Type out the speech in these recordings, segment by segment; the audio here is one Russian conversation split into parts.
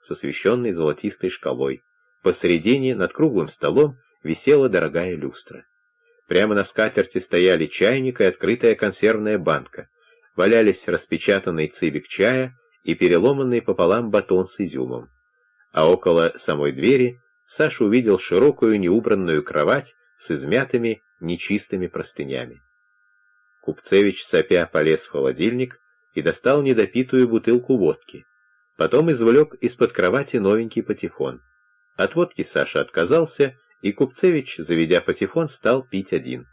с освещенной золотистой шкалой. Посередине, над круглым столом, висела дорогая люстра. Прямо на скатерти стояли чайник и открытая консервная банка. Валялись распечатанный цибик чая и переломанный пополам батон с изюмом. А около самой двери Саша увидел широкую неубранную кровать с измятыми, нечистыми простынями. Купцевич сопя полез в холодильник и достал недопитую бутылку водки. Потом извлек из-под кровати новенький патефон. От водки Саша отказался, и Купцевич, заведя патефон, стал пить один.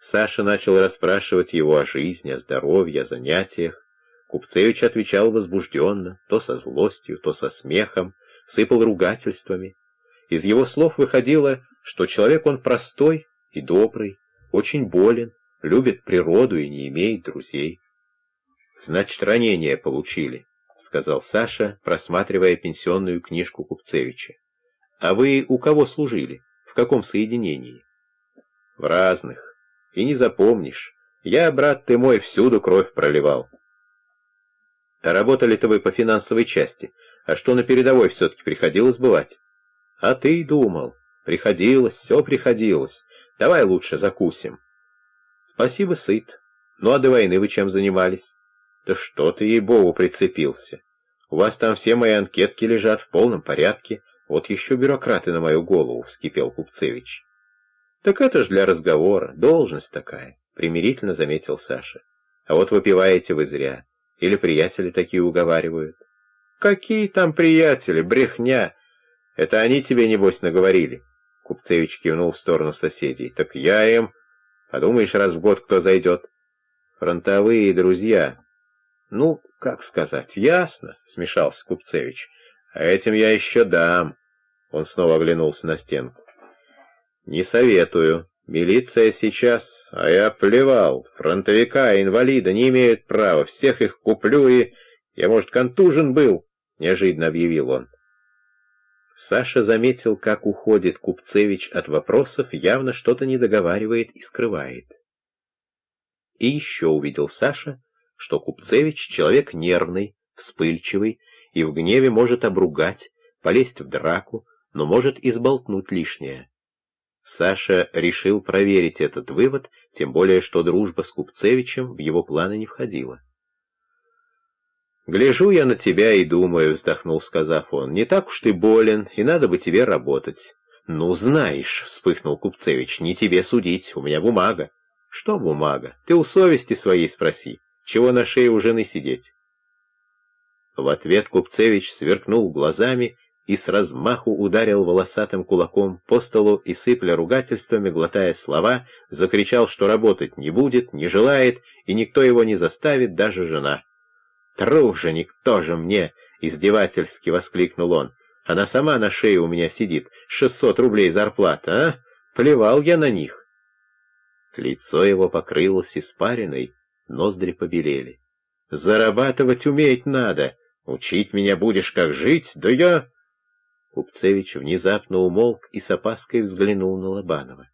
Саша начал расспрашивать его о жизни, о здоровье, о занятиях. Купцевич отвечал возбужденно, то со злостью, то со смехом, сыпал ругательствами. Из его слов выходило, что человек он простой и добрый, очень болен, любит природу и не имеет друзей. «Значит, ранение получили», — сказал Саша, просматривая пенсионную книжку Купцевича. «А вы у кого служили? В каком соединении?» «В разных. И не запомнишь. Я, брат ты мой, всюду кровь проливал». «Работали-то вы по финансовой части. А что на передовой все-таки приходилось бывать?» «А ты думал. Приходилось, все приходилось. Давай лучше закусим». «Спасибо, сыт. Ну а до войны вы чем занимались?» «Да что ты, ей-богу, прицепился. У вас там все мои анкетки лежат в полном порядке. Вот еще бюрократы на мою голову», — вскипел Купцевич. «Так это ж для разговора, должность такая», — примирительно заметил Саша. «А вот выпиваете вы зря. Или приятели такие уговаривают». «Какие там приятели, брехня!» Это они тебе, небось, наговорили?» Купцевич кивнул в сторону соседей. «Так я им...» «Подумаешь, раз в год кто зайдет?» «Фронтовые друзья». «Ну, как сказать, ясно», — смешался Купцевич. «А этим я еще дам». Он снова оглянулся на стенку. «Не советую. Милиция сейчас, а я плевал. Фронтовика, инвалида не имеют права. Всех их куплю и... Я, может, контужен был?» — неожиданно объявил он. Саша заметил, как уходит Купцевич от вопросов, явно что-то не договаривает и скрывает. И еще увидел Саша, что Купцевич человек нервный, вспыльчивый и в гневе может обругать, полезть в драку, но может изболтнуть лишнее. Саша решил проверить этот вывод, тем более что дружба с Купцевичем в его планы не входила. «Гляжу я на тебя и думаю», — вздохнул, сказав он, — «не так уж ты болен, и надо бы тебе работать». «Ну, знаешь», — вспыхнул Купцевич, — «не тебе судить, у меня бумага». «Что бумага? Ты у совести своей спроси. Чего на шее у жены сидеть?» В ответ Купцевич сверкнул глазами и с размаху ударил волосатым кулаком по столу и, сыпля ругательствами, глотая слова, закричал, что работать не будет, не желает, и никто его не заставит, даже жена. «Труженик тоже мне!» — издевательски воскликнул он. «Она сама на шее у меня сидит. Шестьсот рублей зарплата, а? Плевал я на них!» Лицо его покрылось испариной, ноздри побелели. «Зарабатывать уметь надо! Учить меня будешь, как жить, да я...» Купцевич внезапно умолк и с опаской взглянул на Лобанова.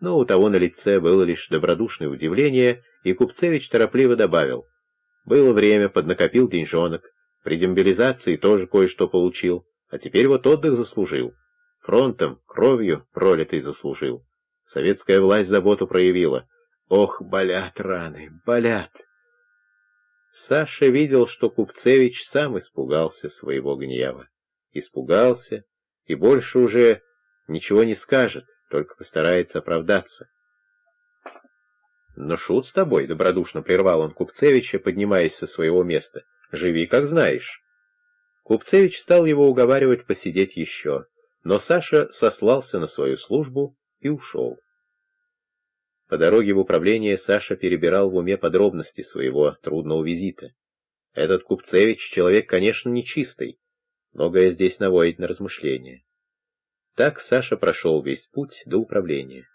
Но у того на лице было лишь добродушное удивление, и Купцевич торопливо добавил — было время, поднакопил деньжонок. При демобилизации тоже кое-что получил. А теперь вот отдых заслужил. Фронтом, кровью пролитой заслужил. Советская власть заботу проявила. Ох, болят раны, болят. Саша видел, что Купцевич сам испугался своего гнева. Испугался и больше уже ничего не скажет, только постарается оправдаться. «Но шут с тобой», — добродушно прервал он Купцевича, поднимаясь со своего места. «Живи, как знаешь». Купцевич стал его уговаривать посидеть еще, но Саша сослался на свою службу и ушел. По дороге в управление Саша перебирал в уме подробности своего трудного визита. Этот Купцевич человек, конечно, нечистый, многое здесь наводит на размышления. Так Саша прошел весь путь до управления.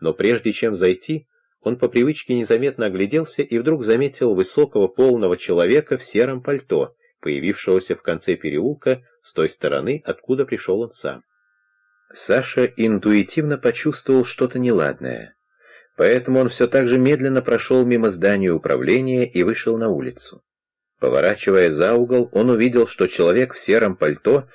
Но прежде чем зайти, он по привычке незаметно огляделся и вдруг заметил высокого полного человека в сером пальто, появившегося в конце переулка с той стороны, откуда пришел он сам. Саша интуитивно почувствовал что-то неладное, поэтому он все так же медленно прошел мимо здания управления и вышел на улицу. Поворачивая за угол, он увидел, что человек в сером пальто